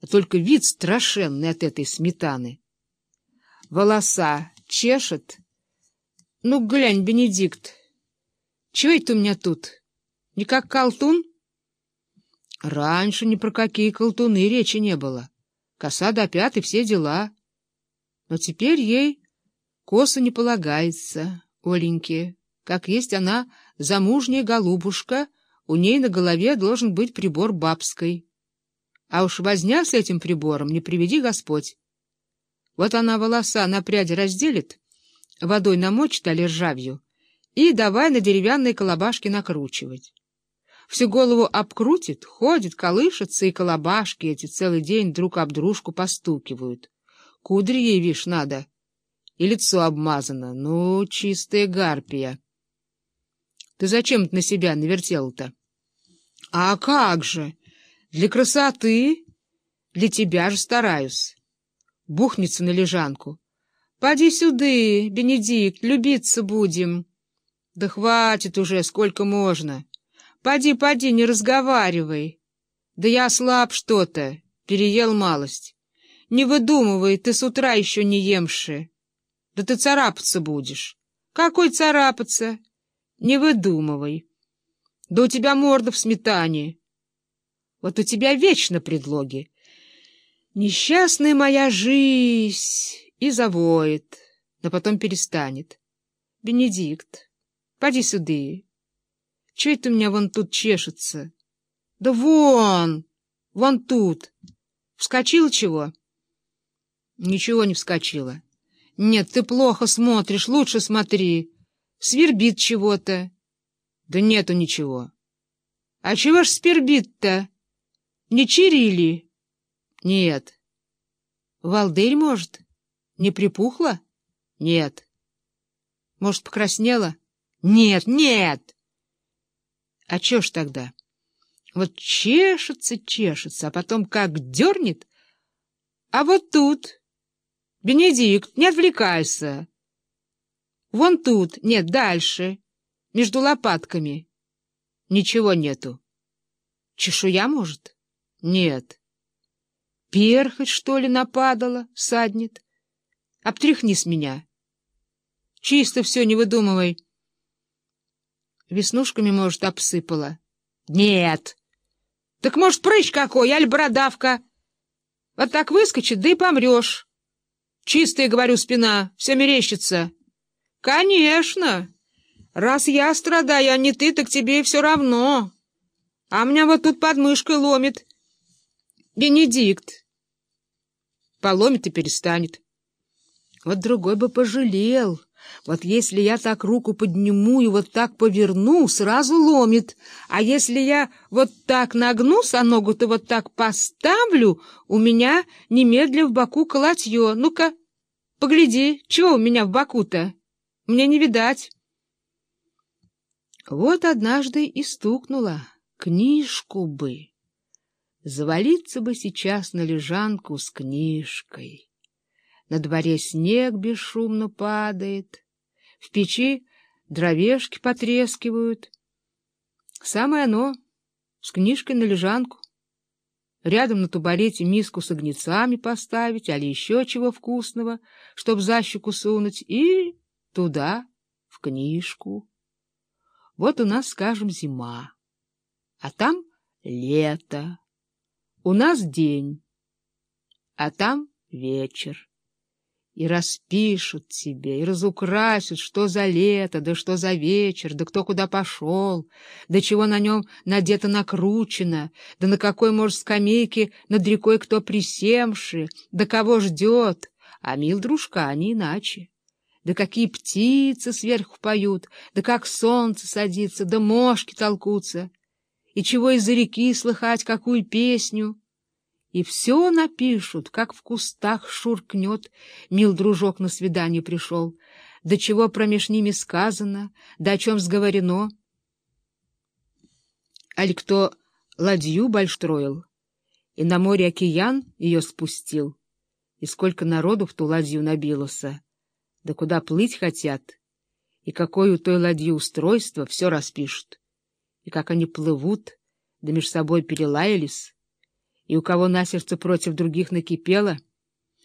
а только вид страшенный от этой сметаны. Волоса чешет. Ну, глянь, Бенедикт, чего это у меня тут? Не как колтун? Раньше ни про какие колтуны речи не было. Коса до пят и все дела. Но теперь ей коса не полагается, Оленьке. Как есть она замужняя голубушка, у ней на голове должен быть прибор бабской. А уж возня с этим прибором не приведи Господь. Вот она волоса на пряди разделит, водой намочит, а ржавью, и давай на деревянные колобашки накручивать. Всю голову обкрутит, ходит, колышется, и колобашки эти целый день друг об дружку постукивают. Кудри ей, вишь, надо, и лицо обмазано. Ну, чистая гарпия. Ты зачем на себя навертел-то? А как же? Для красоты. Для тебя же стараюсь. Бухнется на лежанку. Поди сюда, Бенедикт, любиться будем. Да хватит уже, сколько можно. Поди, поди, не разговаривай. Да я слаб что-то, переел малость. Не выдумывай, ты с утра еще не емши. Да ты царапаться будешь. Какой царапаться? Не выдумывай. Да у тебя морда в сметане. Вот у тебя вечно предлоги. Несчастная моя жизнь и завоет, но потом перестанет. Бенедикт, поди сюда. Че это у меня вон тут чешется? Да вон, вон тут. Вскочил чего? Ничего не вскочило. Нет, ты плохо смотришь, лучше смотри. Свербит чего-то. Да нету ничего. А чего ж свербит-то? Не чирили? Нет. Валдырь, может? Не припухла? Нет. Может, покраснела? Нет, нет. А чё ж тогда? Вот чешется, чешется, а потом как дернет. А вот тут... Бенедикт, не отвлекайся. Вон тут, нет, дальше, между лопатками. Ничего нету. Чешуя, может? Нет. Перхоть, что ли, нападала, саднет? Обтряхни с меня. Чисто все, не выдумывай. Веснушками, может, обсыпала? Нет. Так, может, прыщ какой, аль бородавка? Вот так выскочит, да и помрешь. Чистая, говорю, спина, все мерещится. Конечно. Раз я страдаю, а не ты, так тебе все равно. А меня вот тут подмышкой ломит. Бенедикт. Поломит и перестанет. Вот другой бы пожалел. Вот если я так руку подниму и вот так поверну, сразу ломит. А если я вот так нагнусь, а ногу-то вот так поставлю, у меня немедля в боку колотье. Ну-ка, погляди, чего у меня в боку-то? Мне не видать. Вот однажды и стукнула. Книжку бы. Завалиться бы сейчас на лежанку с книжкой. На дворе снег бесшумно падает, в печи дровешки потрескивают. Самое оно с книжкой на лежанку. Рядом на тубалете миску с огнецами поставить, али еще чего вкусного, чтоб за щеку сунуть, и туда, в книжку. Вот у нас, скажем, зима, а там лето. У нас день, а там вечер. И распишут тебе, и разукрасят, что за лето, да что за вечер, да кто куда пошел, да чего на нем надето накручено, да на какой, может, скамейке над рекой кто присемши, да кого ждет. А, мил дружка, они иначе. Да какие птицы сверху поют, да как солнце садится, да мошки толкутся и чего из-за реки слыхать какую песню. И все напишут, как в кустах шуркнет, мил дружок на свидание пришел, до чего промеж ними сказано, да о чем сговорено. Аль кто ладью большь строил, и на море океан ее спустил, и сколько народу в ту ладью набилося, да куда плыть хотят, и какое у той ладьи устройство, все распишут и как они плывут, да меж собой перелаялись, и у кого на сердце против других накипело —